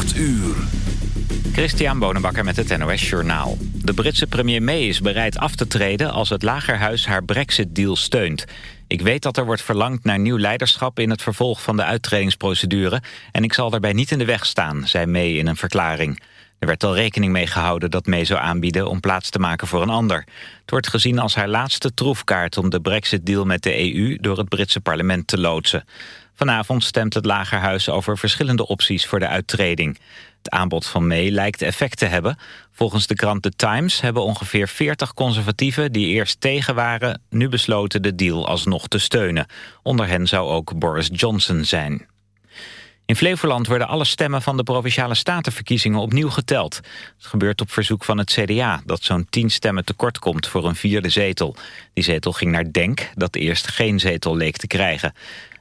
8 uur. Christian Bonenbakker met het NOS Journaal. De Britse premier May is bereid af te treden als het Lagerhuis haar brexit-deal steunt. Ik weet dat er wordt verlangd naar nieuw leiderschap in het vervolg van de uittredingsprocedure... en ik zal daarbij niet in de weg staan, zei May in een verklaring. Er werd al rekening mee gehouden dat May zou aanbieden om plaats te maken voor een ander. Het wordt gezien als haar laatste troefkaart om de brexit-deal met de EU door het Britse parlement te loodsen. Vanavond stemt het Lagerhuis over verschillende opties voor de uittreding. Het aanbod van May lijkt effect te hebben. Volgens de krant The Times hebben ongeveer 40 conservatieven... die eerst tegen waren, nu besloten de deal alsnog te steunen. Onder hen zou ook Boris Johnson zijn. In Flevoland worden alle stemmen van de Provinciale Statenverkiezingen opnieuw geteld. Het gebeurt op verzoek van het CDA, dat zo'n 10 stemmen tekort komt voor een vierde zetel. Die zetel ging naar Denk, dat eerst geen zetel leek te krijgen.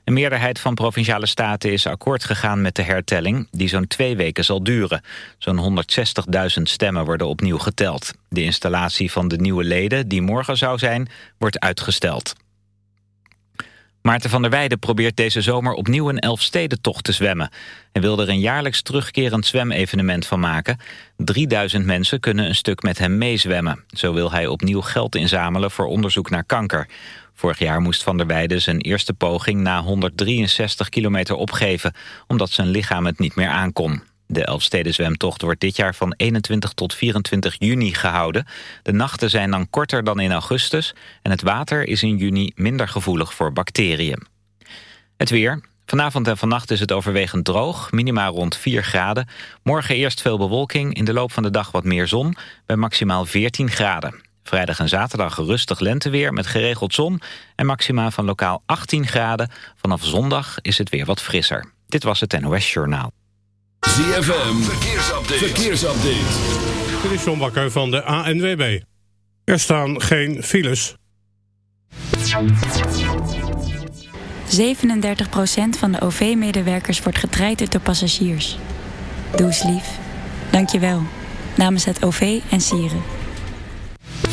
Een meerderheid van Provinciale Staten is akkoord gegaan met de hertelling... die zo'n twee weken zal duren. Zo'n 160.000 stemmen worden opnieuw geteld. De installatie van de nieuwe leden, die morgen zou zijn, wordt uitgesteld. Maarten van der Weijden probeert deze zomer opnieuw een Elfstedentocht te zwemmen. Hij wil er een jaarlijks terugkerend zwemevenement van maken. 3000 mensen kunnen een stuk met hem meezwemmen. Zo wil hij opnieuw geld inzamelen voor onderzoek naar kanker. Vorig jaar moest Van der Weijden zijn eerste poging na 163 kilometer opgeven... omdat zijn lichaam het niet meer aankon. De Elfstedenzwemtocht wordt dit jaar van 21 tot 24 juni gehouden. De nachten zijn dan korter dan in augustus... en het water is in juni minder gevoelig voor bacteriën. Het weer. Vanavond en vannacht is het overwegend droog, minima rond 4 graden. Morgen eerst veel bewolking, in de loop van de dag wat meer zon... bij maximaal 14 graden. Vrijdag en zaterdag rustig lenteweer met geregeld zon... en maxima van lokaal 18 graden. Vanaf zondag is het weer wat frisser. Dit was het NOS Journaal. ZFM, verkeersupdate. verkeersupdate. Dit is John Bakker van de ANWB. Er staan geen files. 37% van de OV-medewerkers wordt getraind door passagiers. Doe eens lief. Dank je wel. Namens het OV en Sieren.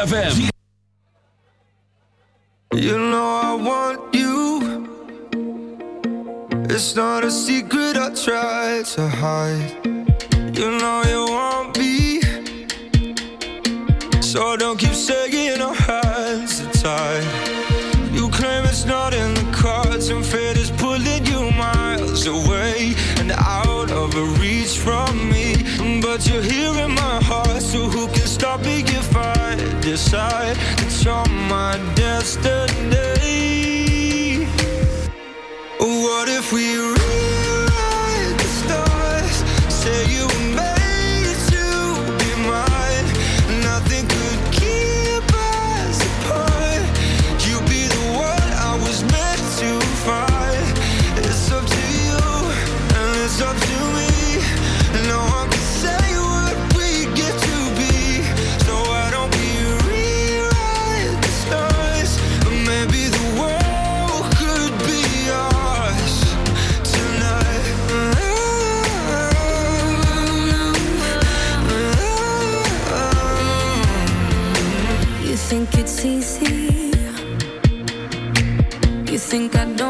ZFM. You know I want you. It's not a secret I tried to hide. easy. You think I don't?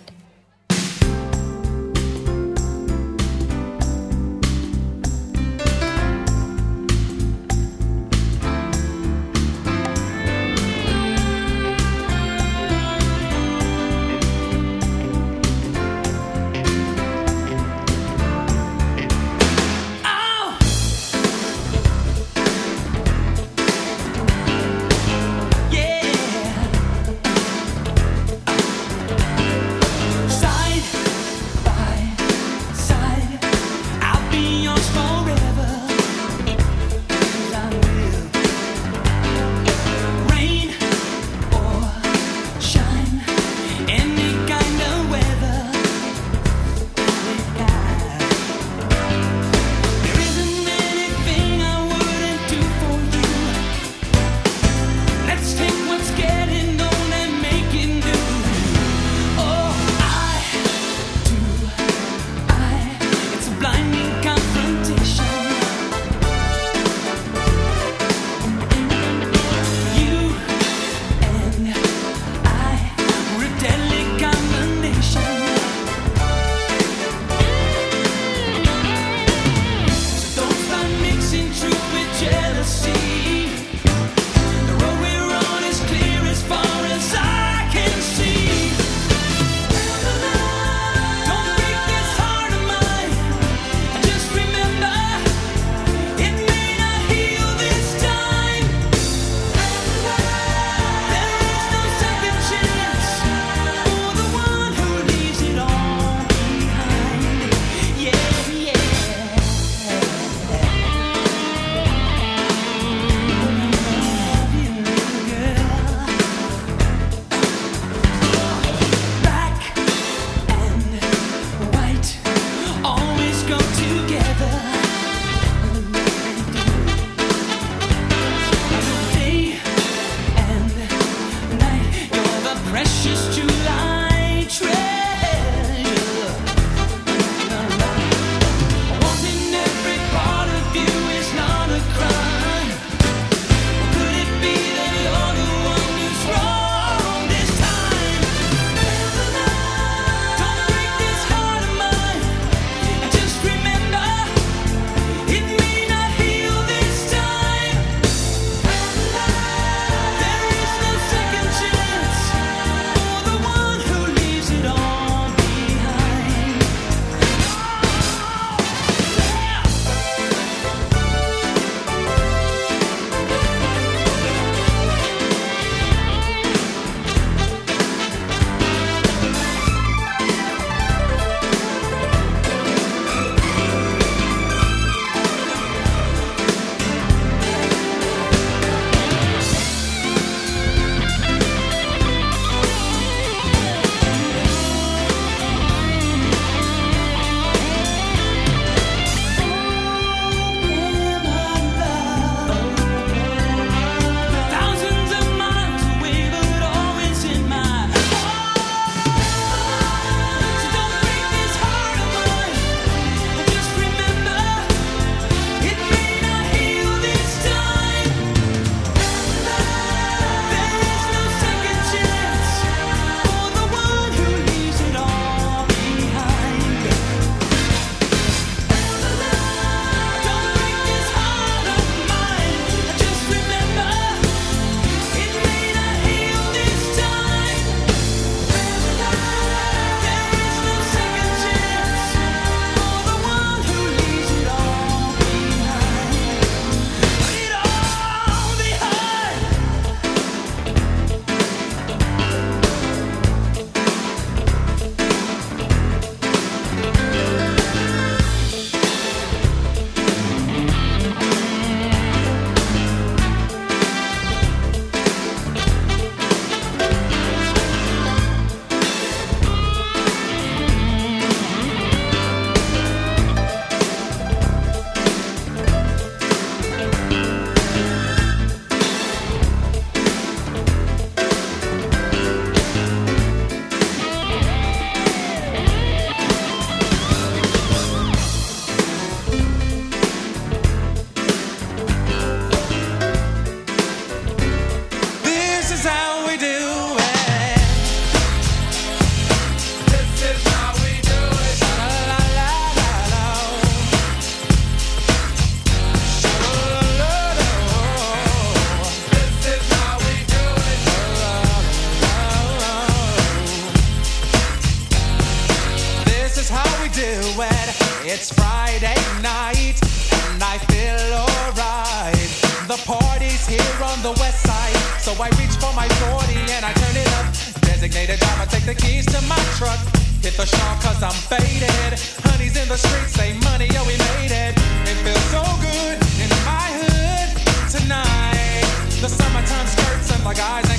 the keys to my truck. Hit the shop cause I'm faded. Honey's in the streets, say money, yo, we made it. It feels so good in my hood tonight. The summertime skirts and the guys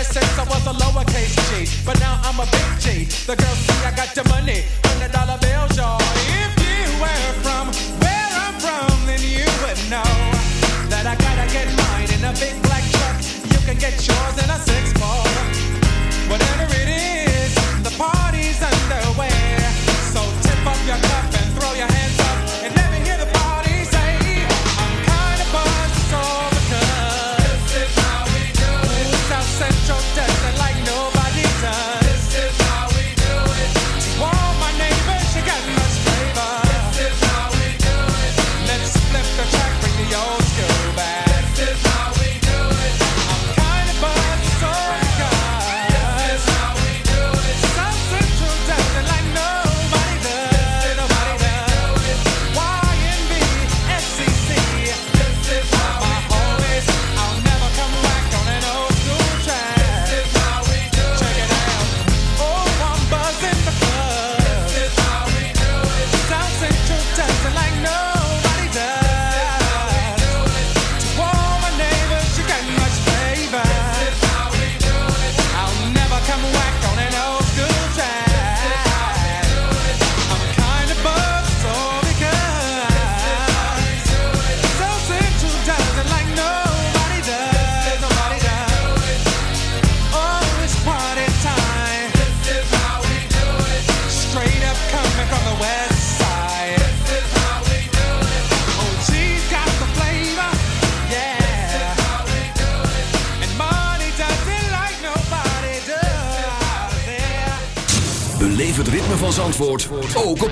Ever since I was a lowercase G, but now I'm a big G. The girls see I got the money, hundred dollar bills, y'all. If you were from where I'm from, then you would know that I gotta get mine in a big black truck. You can get yours in a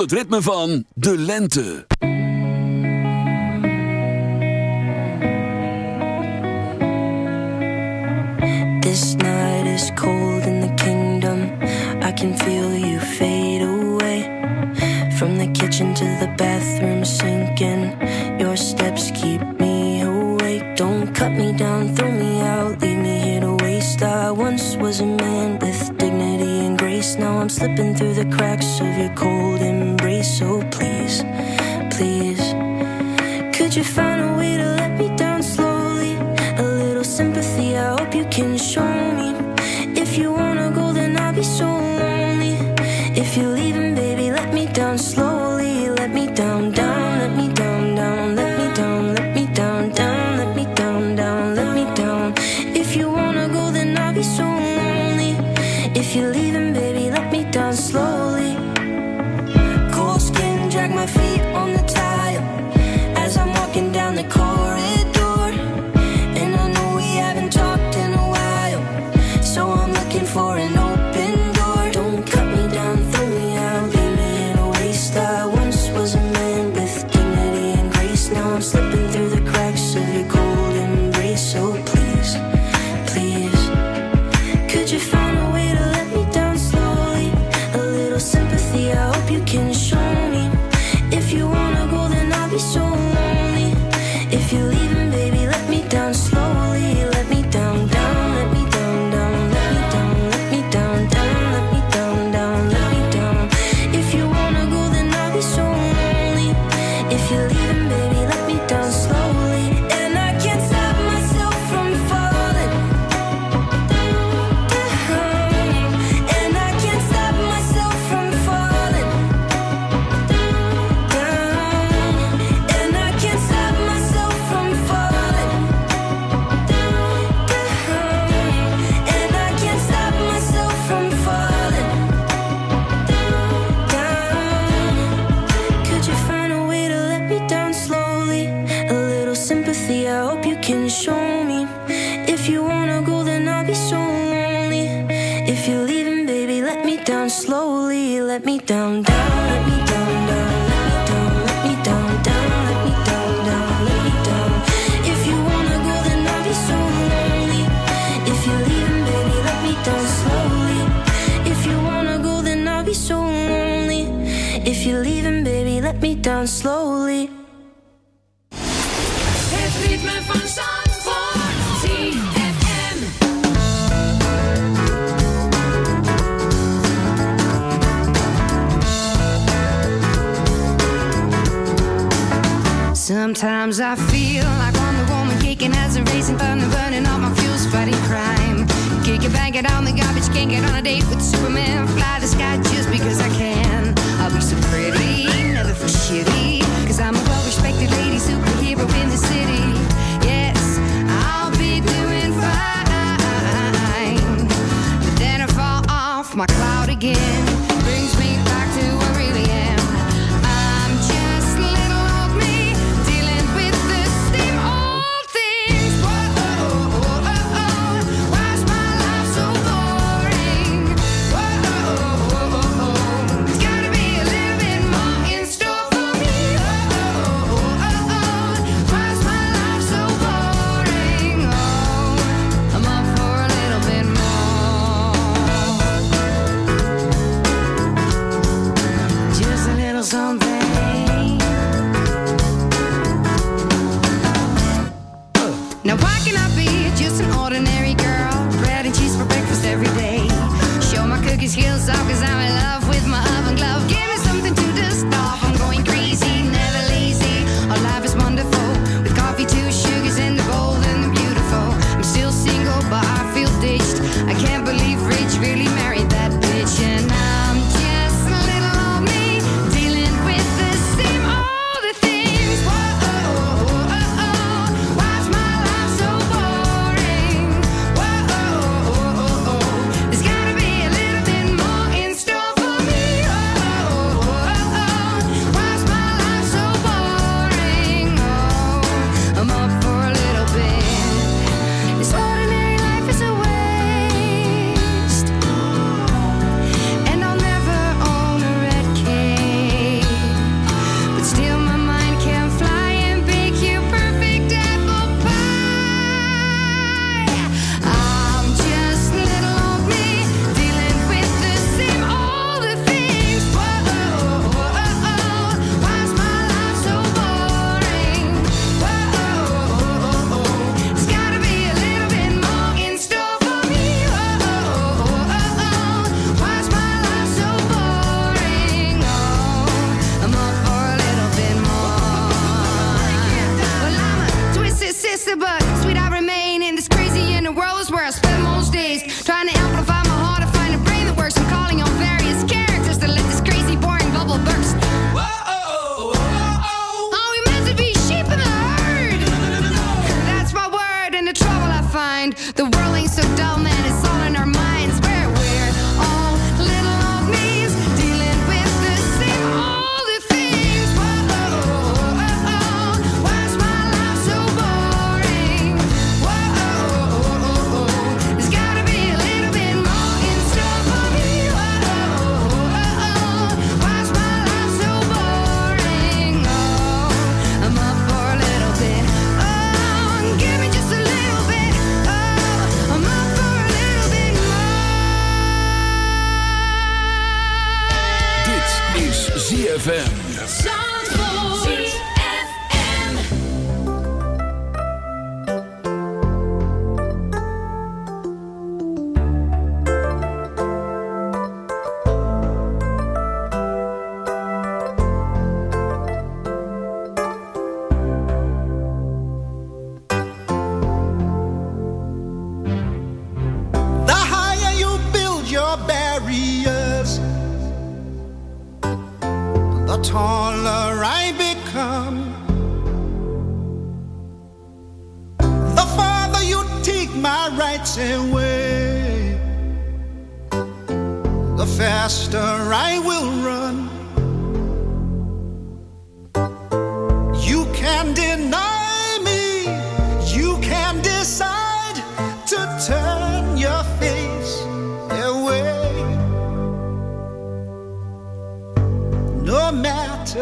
Voel het ritme van de lente. This night is cold in the kingdom. I can feel you fade away. From the kitchen to the bathroom sinking. Your steps keep me awake. Don't cut me down, throw me out, leave me here to waste. I once was a man with dignity and grace. Now I'm slipping through the cracks of your cold and so please, please, could you find?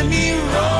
let me roll.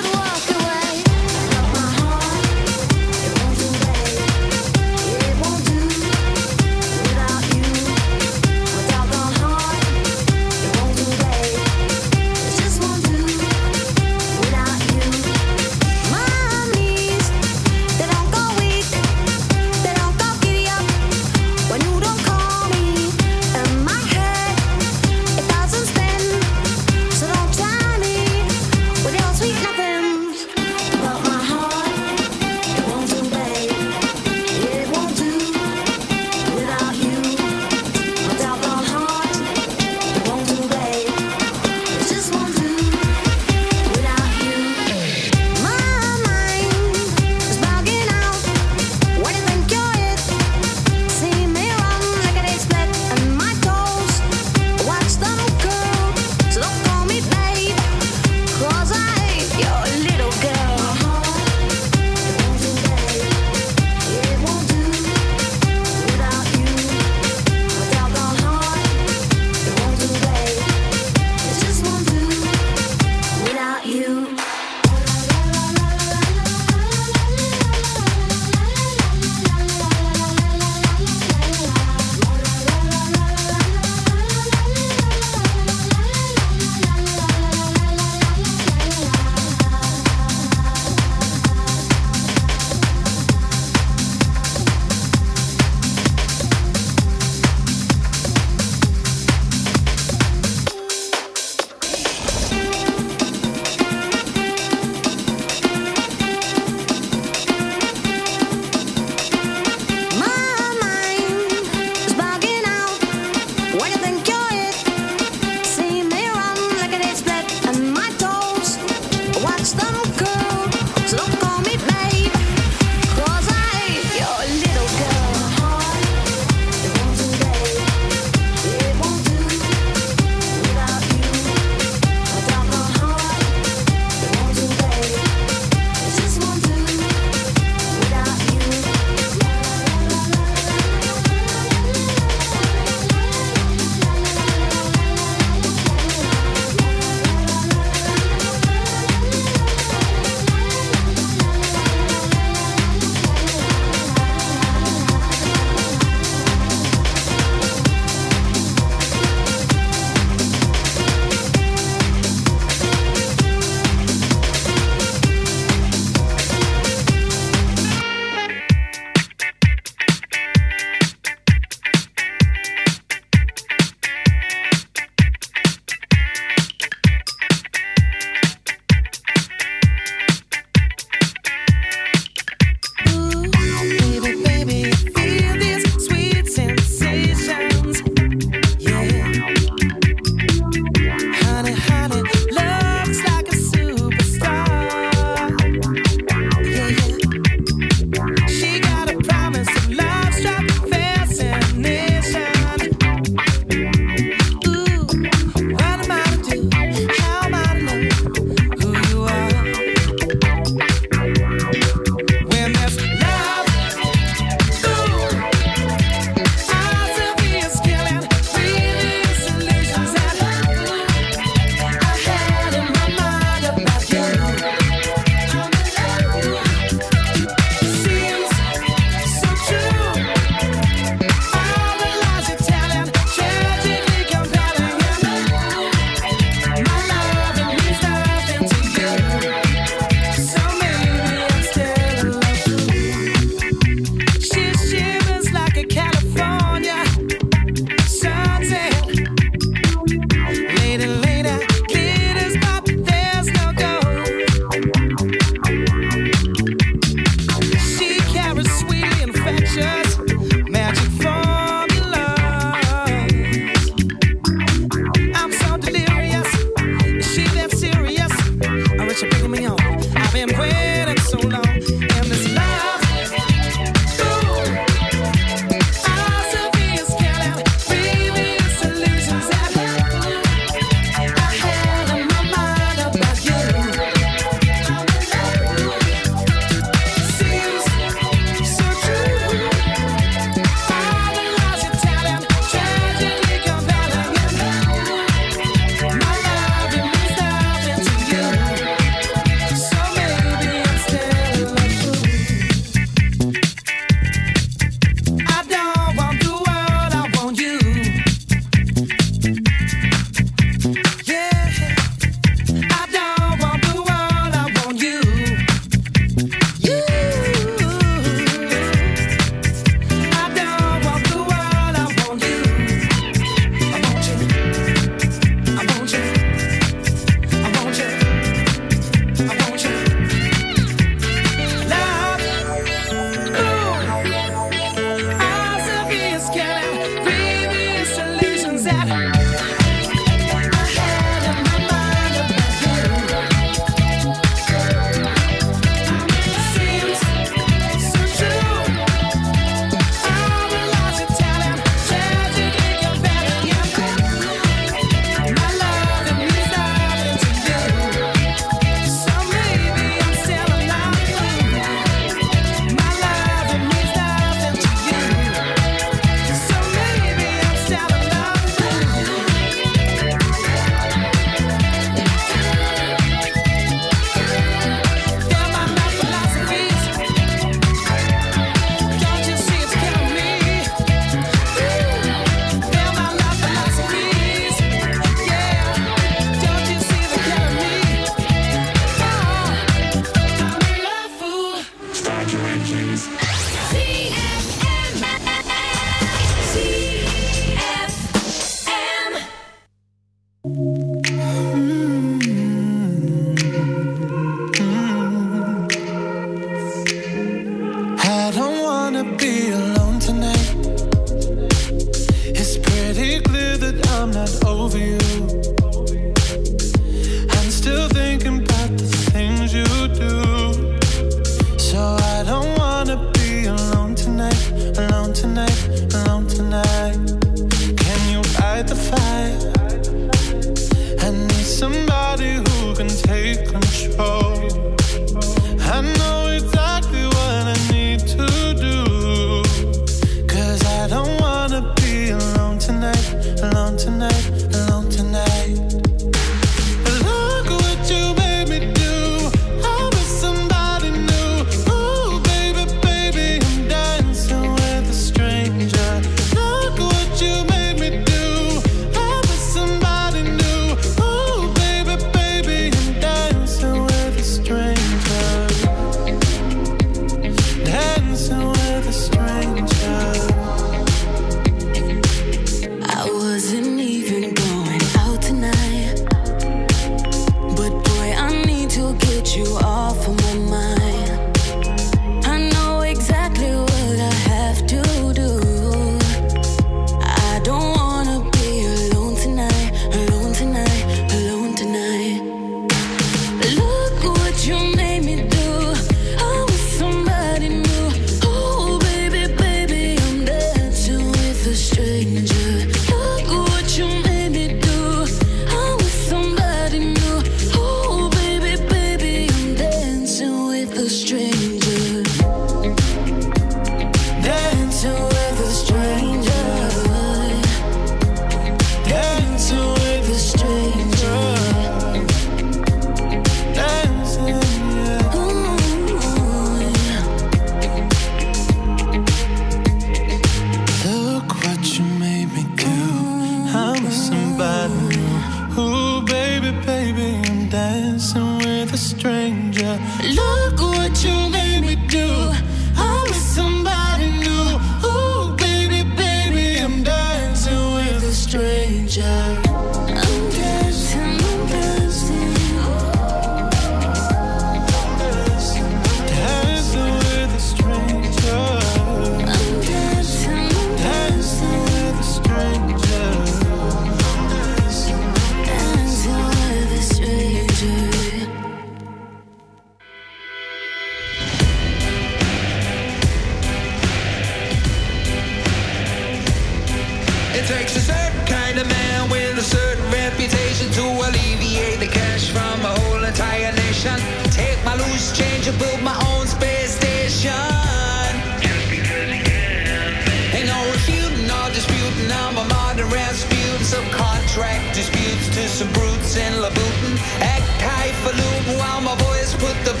some brutes in Louboutin. Act high for while my boys put the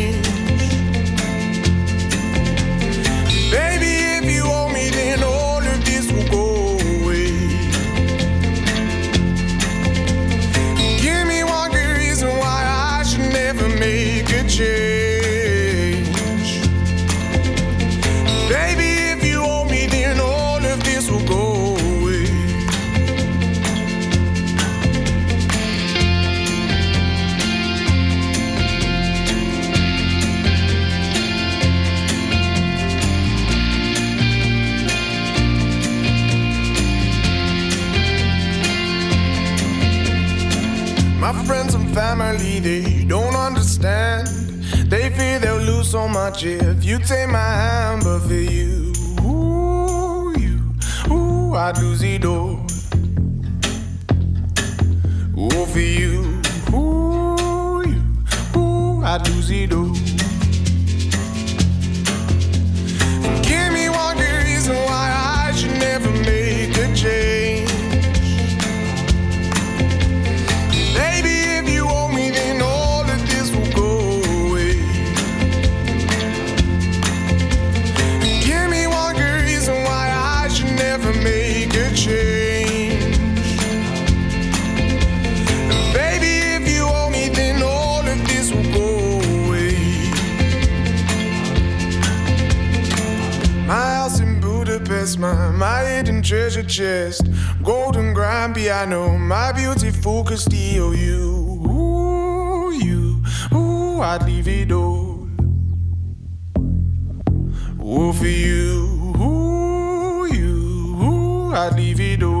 So much if you take my hand, but for you, ooh, you, ooh, I'd lose it all. Ooh, for you, ooh, you, ooh, I'd lose it all. Chest. Golden grand piano, my beauty focus, steal you. Ooh, you, ooh, I'd leave it all. Ooh, for you, ooh, you, ooh, I'd leave it all.